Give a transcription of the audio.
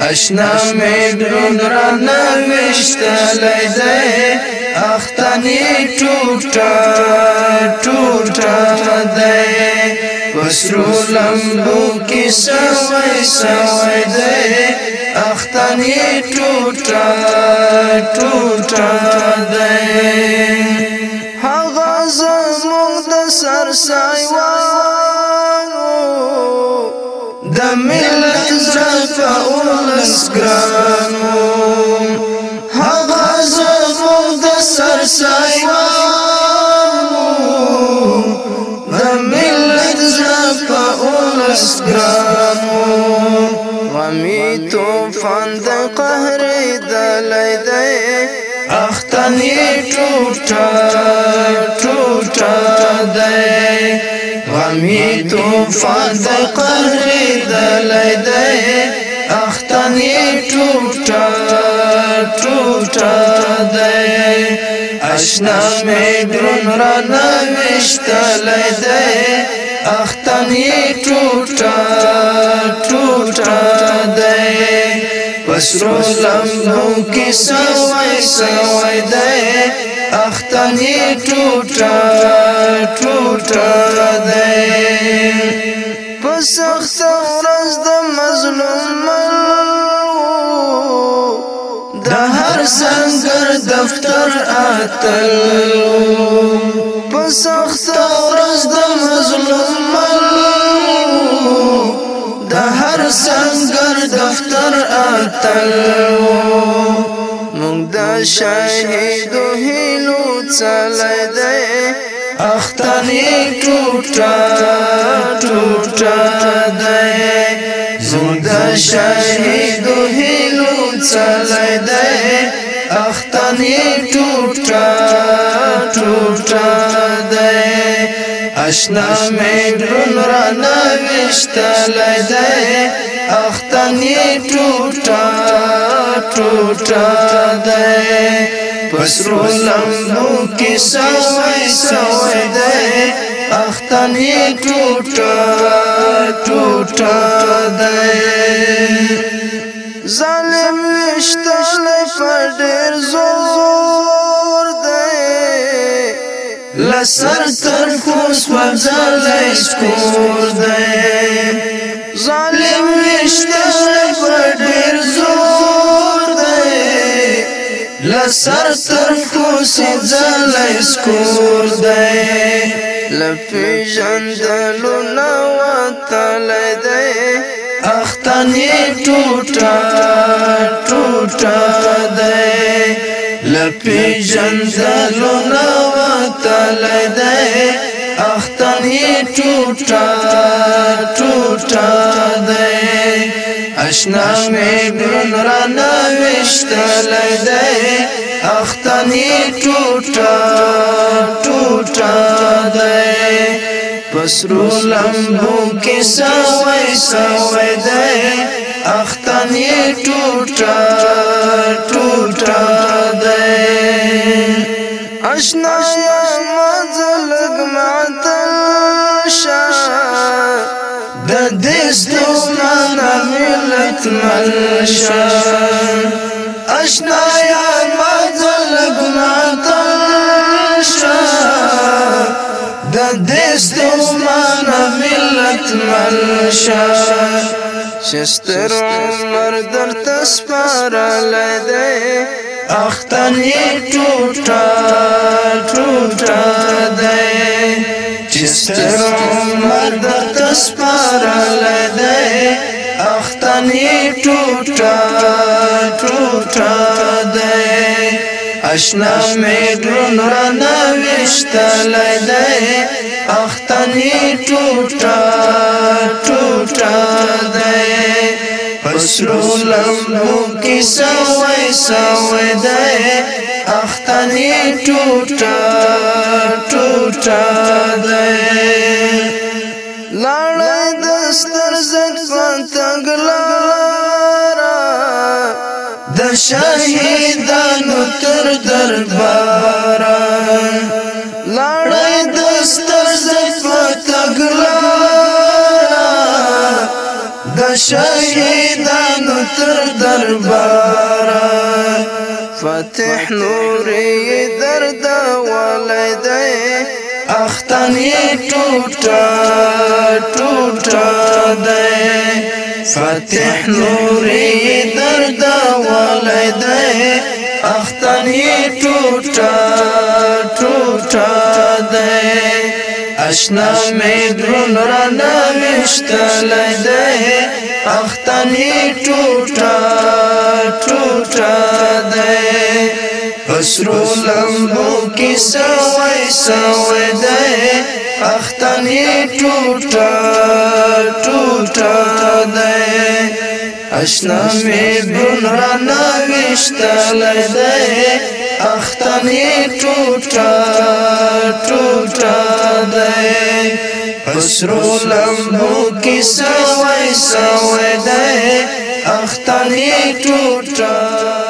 اشنا می درون را نوشتل دی اختنی ټوټه ټوټه دی پسرو لمبو کې سوي سوي دی اختنی ټوټه ټوټه دی هغه زموږ د سر سایه سایوانو د ملت زپا اولس ګرامو غمی توفان د قهر دلی دی اختنی ټوټه ټوټه دی غمی توفان د قهر دلی دی اختنی ټوټه ټوټه دی اشنا می درون را نوشتل دی اختمی ټوټه ټوټه دی پسرو لمبو کې سوای سوای دی اختمی ټوټه ټوټه دی پسخت ورځ د مظلوم د سنگر دفتر اتل پسخت ورځ د مظلوم مل د هر سنگر دفتر اتل موږ د شهید هلو چلای دی اختنی ټوټه ټوټه دی زموږ د شهید چلی دی اختنی ٹوٹا ٹوٹا دی اشنا میدون را نوشت لی دی اختنی ٹوٹا ٹوٹا دی پسرو لمبو کی سوئی سوئی دے اختنی ٹوٹا ٹوٹا دے لسر تر کوس وزلی سکور دی ظالم نشته پر ډیر زور دی لسر تر کوس زلی سکور دی لپی جندلو نواتلی دی اختنی ټوټه ټوټه دی لپی جندلو نواتلی تل دی اختنی ټوټه ټوټه دی اشنا می دون را نوشت لیدی اختنی ټوټه ټوټه دی پسرو لمبو کې سوي سوي دی اختنی ټوټه ټوټه اشنا مزلګ معتل شا د دستونه ملت مل شا اشنا مزلګ معتل شا د دستونه ملت مل شا چستر عمر در تسپار لیده اختنی ٹوٹا ٹوٹا دے چستر عمر در تسپار لیده اختنی ٹوٹا ٹوٹا دے اشنا می درون را نوشتا لیده اختنی ٹوٹا ٹوٹا مشرو لمبو کی سوی سوی دے اختنی ٹوٹا ٹوٹا دے لڑائی دستر زکوان تگلارا د شهیدانو تر دربار د شهیدانو تر دربار فتح نوري درد ولدي اختني ټوټه ټوټه دی فتح نوري درد ولدي اختني ټوټه اشنا می درون را نوشتل ده اختنی ټوټه ټوټه ده پسرو لمبو کې سوي سوي ده اختنی ټوټه ټوټه ده اشنا می درون را نوشتل ده اختمی ټوټه ټوټه دی پسرو لمبو کی سوای سوای دی اختمی ټوټه